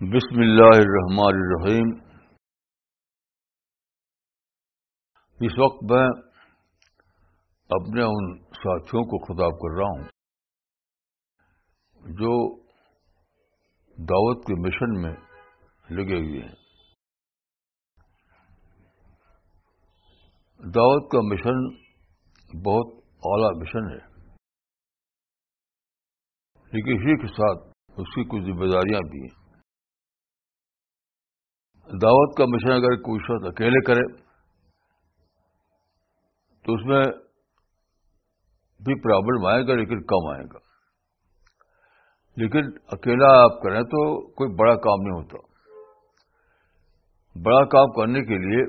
بسم اللہ الرحمن الرحیم۔ اس وقت میں اپنے ان ساتھیوں کو خطاب کر رہا ہوں جو دعوت کے مشن میں لگے ہوئے ہیں۔ دعوت کا مشن بہت اعلی مشن ہے، لیکن اسی کے ساتھ اس کی کچھ ذمہ داریاں بھی ہیں۔ دعوت کا مشن اگر کوئی شخص اکیلے کرے، تو اس میں بھی پرابلم آئے گا، لیکن کم آئے گا۔ لیکن اکیلا آپ کریں تو کوئی بڑا کام نہیں ہوتا۔ بڑا کام کرنے کے لیے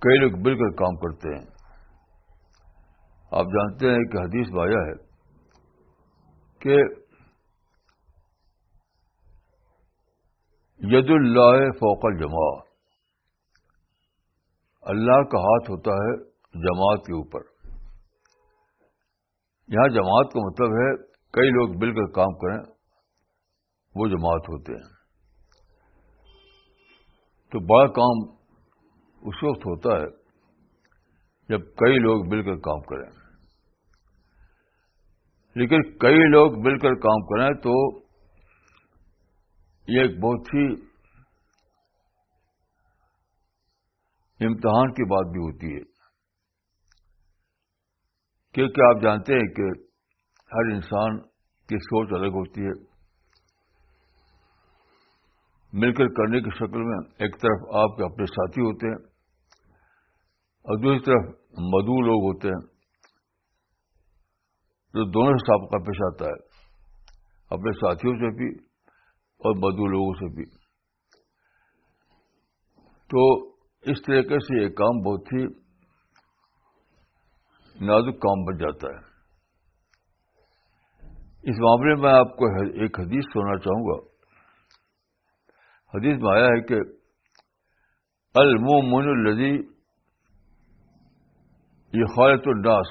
کئی لوگ مل کر کام کرتے ہیں۔ آپ جانتے ہیں کہ حدیث بایا ہے کہ ید اللہ فوق الجماع. اللہ کا ہاتھ ہوتا ہے جماعت کے اوپر. یہاں جماعت کا مطلب ہے کئی لوگ مل کر کام کریں، وہ جماعت ہوتے ہیں. تو بڑا کام اس وقت ہوتا ہے جب کئی لوگ مل کر کام کریں. لیکن کئی لوگ مل کر کام کریں تو یہ ایک بہت ہی امتحان کی بات بھی ہوتی ہے۔ کیونکہ آپ جانتے ہیں کہ ہر انسان کی سوچ الگ ہوتی ہے۔ مل کر کرنے کی شکل میں ایک طرف آپ کے اپنے ساتھی ہوتے ہیں، اور دوسری طرف مدو لوگ ہوتے ہیں جو دونوں سے سابقہ پیش آتا ہے۔ اپنے ساتھیوں سے بھی اور مدو لوگوں سے بھی۔ تو اس طریقے سے یہ کام بہت ہی نازک کام بن جاتا ہے۔ اس معاملے میں آپ کو ایک حدیث سننا چاہوں گا۔ حدیث میں آیا ہے کہ المومن الزی یہ خالت الناس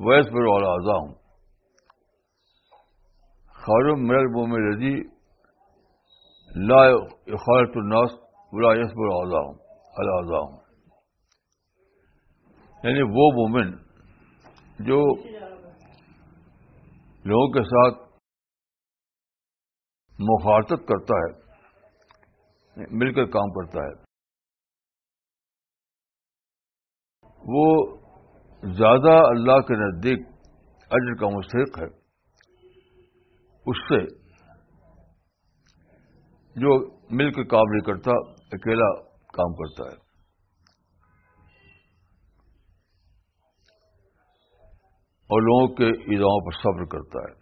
ویس پر والا اعضا ہوں خارم مر المومن الزی لا خالت الناس بلا یسب العظام العظام یعنی وہ مومن جو لوگوں کے ساتھ مخاطب کرتا ہے مل کر کام کرتا ہے، وہ زیادہ اللہ کے نزدیک اجر کا مستحق ہے۔ اس سے جو مل کے کام نہیں کرتا، اکیلا کام کرتا ہے۔ اور لوگوں کے ایداؤں پر صبر کرتا ہے۔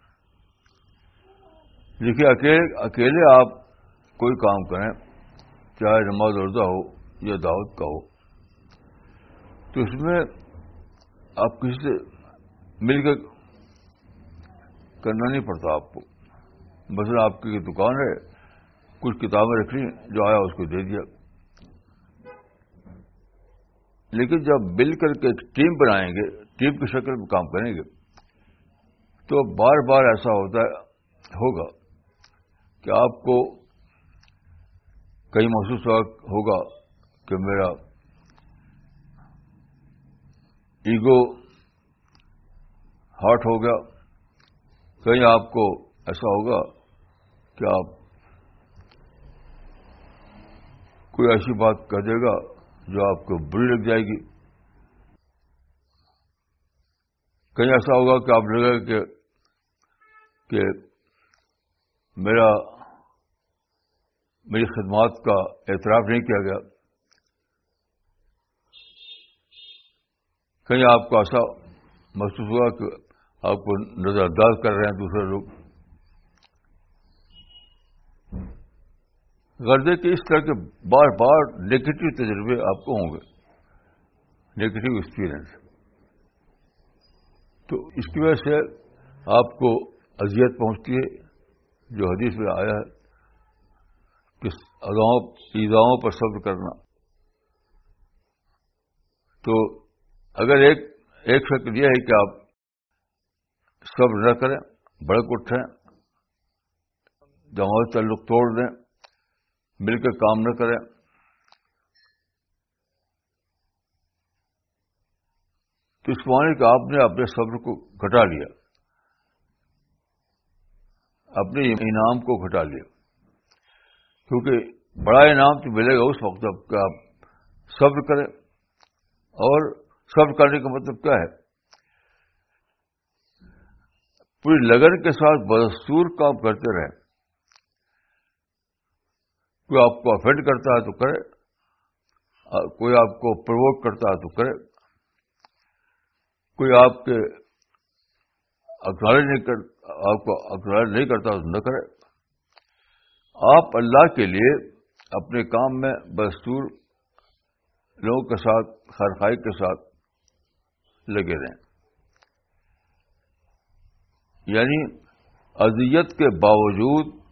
دیکھیے اکیلے اکیلے آپ کوئی کام کریں، چاہے نماز اردہ ہو یا دعوت کا ہو، تو اس میں آپ کسی سے مل کر کرنا نہیں پڑتا۔ آپ کو مثلا آپ کی دکان ہے کچھ کتابیں رکھ لی، جو آیا اس کو دے دیا۔ لیکن جب مل کر کے ٹیم بنائیں گے، ٹیم کی شکل میں کام کریں گے، تو بار بار ایسا ہوتا ہے، ہوگا کہ آپ کو کہیں محسوس ہوگا کہ میرا ایگو ہارٹ ہو گیا۔ کہیں آپ کو ایسا ہوگا کہ آپ کوئی ایسی بات کہہ دے گا جو آپ کو بری لگ جائے گی۔ کہیں ایسا ہوگا کہ آپ لگے کہ کہ میرا، میری خدمات کا اعتراف نہیں کیا گیا۔ کہیں آپ کو ایسا محسوس ہوا کہ آپ کو نظر انداز کر رہے ہیں دوسرے لوگ؟ غرضے کے اس طرح کے بار بار نیگیٹو تجربے آپ کو ہوں گے. نیگیٹو ایکسپیرئنس تو اس کی وجہ سے آپ کو اذیت پہنچتی ہے. جو حدیث میں آیا ہے کہ ایزاؤں پر صبر کرنا. تو اگر ایک ایک شکل یہ ہے کہ آپ صبر نہ کریں، بڑک اٹھیں، جماعت تعلق توڑ دیں مل کے کام نہ کریں۔ تو اس معنی کہ آپ نے اپنے صبر کو گھٹا لیا۔ اپنے انعام کو گھٹا لیا۔ کیونکہ بڑا انعام تو ملے گا اس وقت جبکہ آپ صبر کریں۔ اور صبر کرنے کا مطلب کیا ہے؟ پوری لگن کے ساتھ بدستور کام کرتے رہیں۔ کوئی آپ کو افینڈ کرتا ہے تو کرے کوئی آپ کو پرووک کرتا ہے تو کرے۔ کوئی آپ کے اکنالج نہیں کر، آپ کو اکنالج نہیں کرتا تو نہ کرے۔ آپ اللہ کے لیے اپنے کام میں بدستور لوگوں کے ساتھ خرخائی کے ساتھ لگے رہیں۔ یعنی اذیت کے باوجود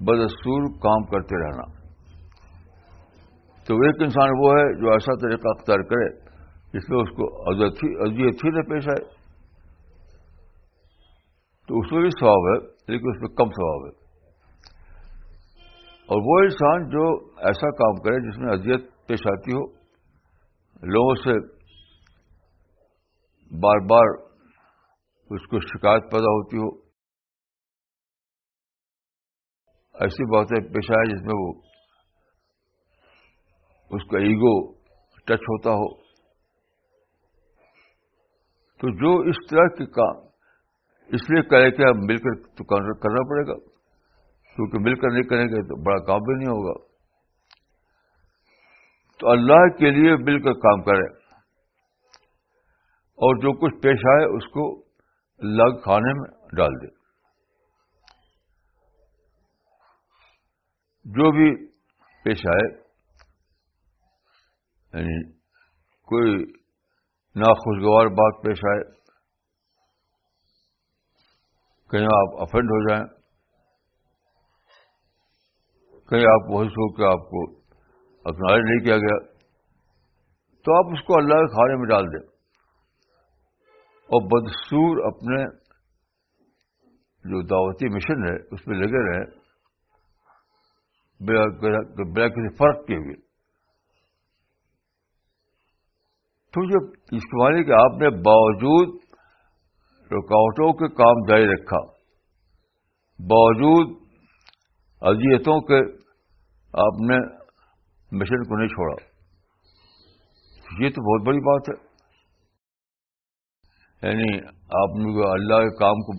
بدستور کام کرتے رہنا۔ تو ایک انسان وہ ہے جو ایسا طریقہ اختیار کرے جس میں اس کو اذیت ہی نہ پیش آئے۔ تو اس میں بھی ثواب ہے، لیکن اس میں کم ثواب ہے۔ اور وہ انسان جو ایسا کام کرے جس میں اذیت پیش آتی ہو، لوگوں سے بار بار اس کو شکایت پیدا ہوتی ہو ایسی باتیں پیش آئے جس میں وہ اس کا ایگو ٹچ ہوتا ہو۔ تو جو اس طرح کے کام اس لیے کرے کہ ہم مل کر تو کرنا پڑے گا۔ کیونکہ مل کر نہیں کریں گے تو بڑا کام بھی نہیں ہوگا۔ تو اللہ کے لیے مل کر کام کرے اور جو کچھ پیش آئے اس کو لگ کھانے میں ڈال دے جو بھی پیش آئے یعنی کوئی ناخوشگوار بات پیش آئے، کہیں آپ افینڈ ہو جائیں، کہیں آپ محسوس ہو کہ آپ کو اکنالج نہیں کیا گیا، تو آپ اس کو اللہ کے کھانے میں ڈال دیں۔ اور بدسور اپنے جو دعوتی مشن ہے، اس میں لگے رہے بلا کسی فرق کے ہوئے۔ تو جب استعمال کہ آپ نے باوجود رکاوٹوں کے کام جاری رکھا۔ باوجود اذیتوں کے آپ نے مشن کو نہیں چھوڑا۔ یہ تو بہت بڑی بات ہے۔ یعنی آپ نے اللہ کے کام کو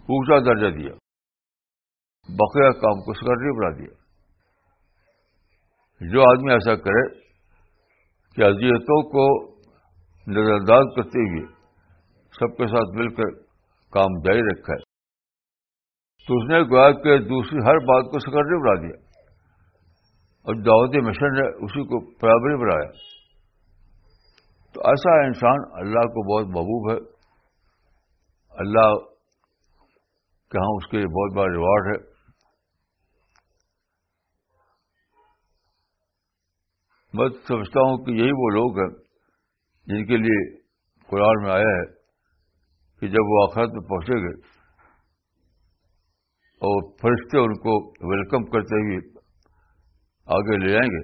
اونچا درجہ دیا۔ بقیہ کام کو سکرٹری بنا دیا۔ جو آدمی ایسا کرے کہ اذیتوں کو نظر انداز کرتے ہوئے سب کے ساتھ مل کر کام جاری رکھا ہے، تو اس نے گویا کہ دوسری ہر بات کو سکرٹری بنا دیا۔ اور دعوتی مشن نے اسی کو برابری بنایا۔ تو ایسا انسان اللہ کو بہت محبوب ہے۔ اللہ کے ہاں اس کے لیے بہت بڑا ریوارڈ ہے۔ میں سمجھتا ہوں کہ یہی وہ لوگ ہیں جن کے لیے قرآن میں آیا ہے کہ جب وہ آخرت میں پہنچے گے اور فرشتے ان کو ویلکم کرتے ہوئے آگے لے جائیں گے،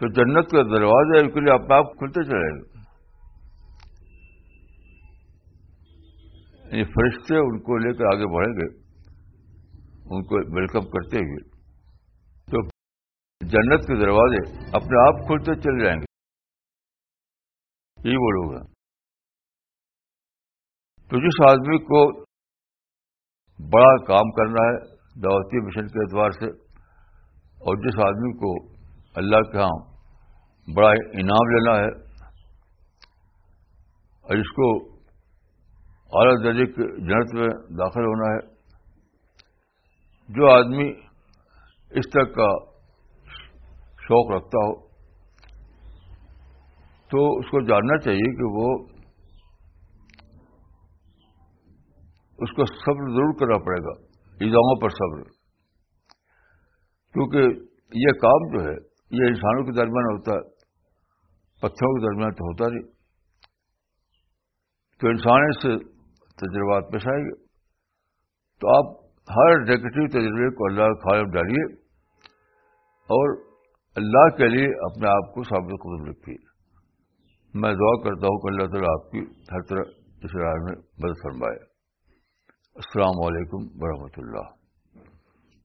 تو جنت کا دروازہ ان کے لیے اپنے آپ کھلتے چلے گا یعنی فرشتے ان کو لے کر آگے بڑھیں گے، ان کو ویلکم کرتے ہوئے۔ جنت کے دروازے اپنے آپ کھلتے چل جائیں گے۔ یہی وہ لوگ ہیں۔ تو جس آدمی کو بڑا کام کرنا ہے دعوتی مشن کے اعتبار سے، اور جس آدمی کو اللہ کے ہاں بڑا انعام لینا ہے، اور اس کو اعلی درجے کے جنت میں داخل ہونا ہے، جو آدمی اس طرح کا شوق رکھتا ہو، تو اس کو جاننا چاہیے کہ وہ اس کو صبر ضرور کرنا پڑے گا ایزاموں پر صبر۔ کیونکہ یہ کام جو ہے، یہ انسانوں کے درمیان ہوتا ہے، پتھروں کے درمیان تو ہوتا نہیں۔ تو انسان سے تجربات پیش آئے گا۔ تو آپ ہر نیگیٹو تجربے کو اللہ کے خالب ڈالیے اور اللہ کے لیے اپنے آپ کو ثابت قدم رکھیے۔ میں دعا کرتا ہوں کہ اللہ تعالیٰ آپ کی ہر طرح اس رائے میں مدد فرمائے۔ السلام علیکم ورحمۃ اللہ۔